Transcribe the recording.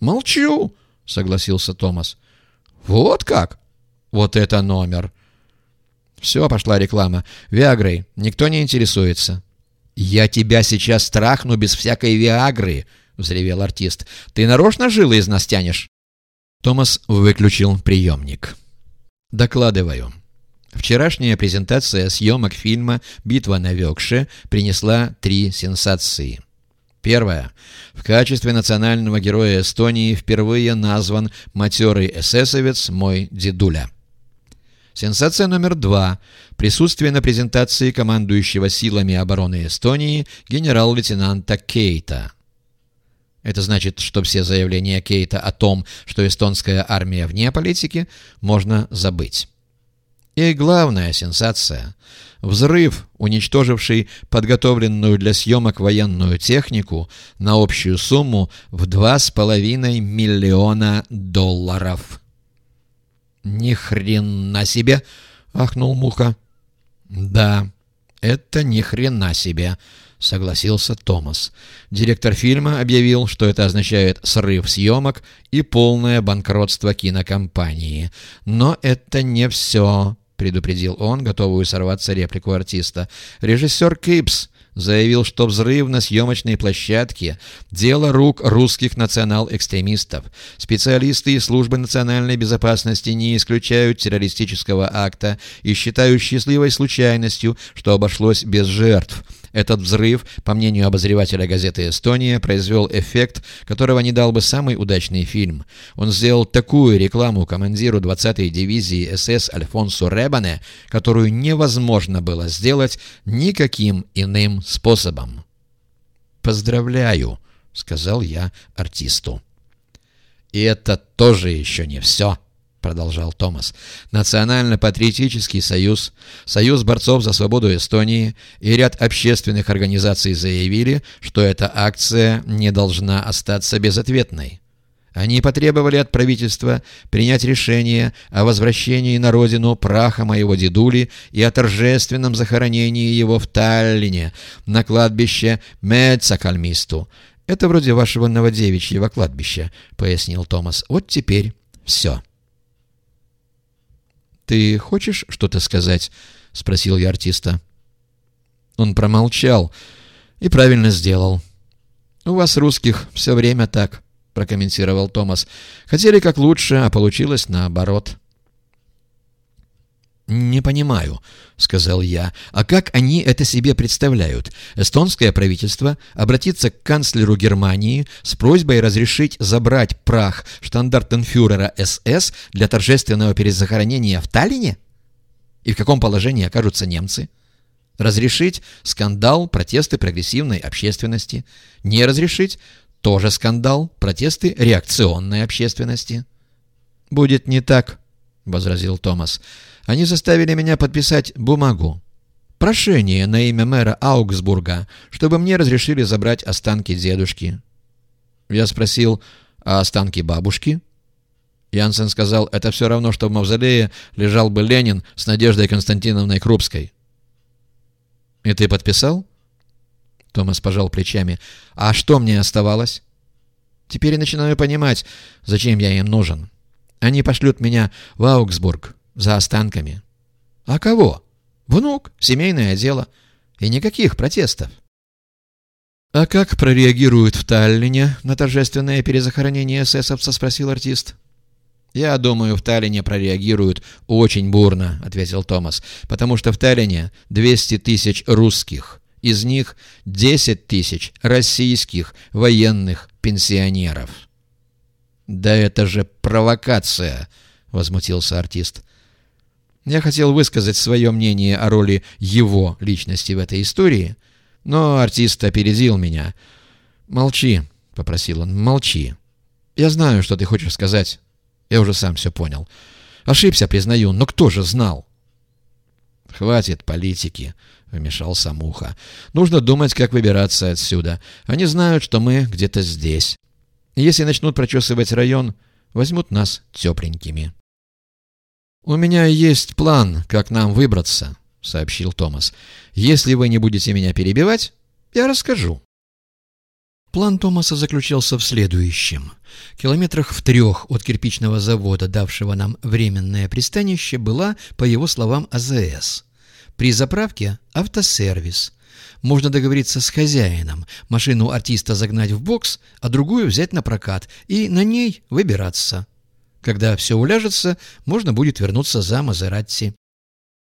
«Молчу», — согласился Томас. «Вот как? Вот это номер!» «Все, пошла реклама. Виагрой. Никто не интересуется». «Я тебя сейчас страхну без всякой Виагры!» — взревел артист. «Ты нарочно жилы из нас тянешь?» Томас выключил приемник. «Докладываю. Вчерашняя презентация съемок фильма «Битва на Векше» принесла три сенсации. Первое. В качестве национального героя Эстонии впервые назван матерый эсэсовец мой дедуля. Сенсация номер два. Присутствие на презентации командующего силами обороны Эстонии генерал-лейтенанта Кейта. Это значит, что все заявления Кейта о том, что эстонская армия вне политики, можно забыть. И главная сенсация – взрыв, уничтоживший подготовленную для съемок военную технику на общую сумму в 2,5 миллиона долларов. «Ни хрена себе!» – ахнул Муха. «Да, это ни хрена себе!» — согласился Томас. Директор фильма объявил, что это означает срыв съемок и полное банкротство кинокомпании. Но это не все предупредил он, готовую сорваться реплику артиста. «Режиссер Кипс заявил, что взрыв на съемочной площадке – дело рук русских национал-экстремистов. Специалисты из службы национальной безопасности не исключают террористического акта и считают счастливой случайностью, что обошлось без жертв. Этот взрыв, по мнению обозревателя газеты «Эстония», произвел эффект, которого не дал бы самый удачный фильм. Он сделал такую рекламу командиру 20-й дивизии СС Альфонсу Ребане, которую невозможно было сделать никаким иным способом. «Поздравляю», — сказал я артисту. «И это тоже еще не все». — продолжал Томас, — Национально-патриотический союз, Союз борцов за свободу Эстонии и ряд общественных организаций заявили, что эта акция не должна остаться безответной. Они потребовали от правительства принять решение о возвращении на родину праха моего дедули и о торжественном захоронении его в Таллине на кладбище Мецакальмисту. «Это вроде вашего новодевичьего кладбища», — пояснил Томас. «Вот теперь все». «Ты хочешь что-то сказать?» — спросил я артиста. Он промолчал и правильно сделал. «У вас, русских, все время так», — прокомментировал Томас. «Хотели как лучше, а получилось наоборот». «Не понимаю», — сказал я. «А как они это себе представляют? Эстонское правительство обратится к канцлеру Германии с просьбой разрешить забрать прах штандартенфюрера СС для торжественного перезахоронения в Таллине? И в каком положении окажутся немцы? Разрешить — скандал, протесты прогрессивной общественности. Не разрешить — тоже скандал, протесты реакционной общественности». «Будет не так», — возразил Томас. Они заставили меня подписать бумагу. Прошение на имя мэра Аугсбурга, чтобы мне разрешили забрать останки дедушки. Я спросил, а останки бабушки? Янсен сказал, это все равно, что в мавзолее лежал бы Ленин с Надеждой Константиновной Крупской. «И ты подписал?» Томас пожал плечами. «А что мне оставалось?» «Теперь я начинаю понимать, зачем я им нужен. Они пошлют меня в Аугсбург, за останками. А кого? Внук, семейное дело. И никаких протестов. «А как прореагируют в Таллине на торжественное перезахоронение эсэсовца?» — спросил артист. «Я думаю, в Таллине прореагируют очень бурно», — ответил Томас, «потому что в Таллине 200 тысяч русских, из них 10 тысяч российских военных пенсионеров». «Да это же провокация!» — возмутился артист. Я хотел высказать свое мнение о роли его личности в этой истории, но артист опередил меня. «Молчи», — попросил он, — «молчи. Я знаю, что ты хочешь сказать. Я уже сам все понял. Ошибся, признаю, но кто же знал?» «Хватит политики», — вмешался Муха. «Нужно думать, как выбираться отсюда. Они знают, что мы где-то здесь. Если начнут прочесывать район, возьмут нас тепленькими». «У меня есть план, как нам выбраться», — сообщил Томас. «Если вы не будете меня перебивать, я расскажу». План Томаса заключался в следующем — Километрах в трех от кирпичного завода, давшего нам временное пристанище, была, по его словам, АЗС. При заправке – автосервис. Можно договориться с хозяином, машину артиста загнать в бокс, а другую взять на прокат и на ней выбираться. Когда все уляжется, можно будет вернуться за Мазератти.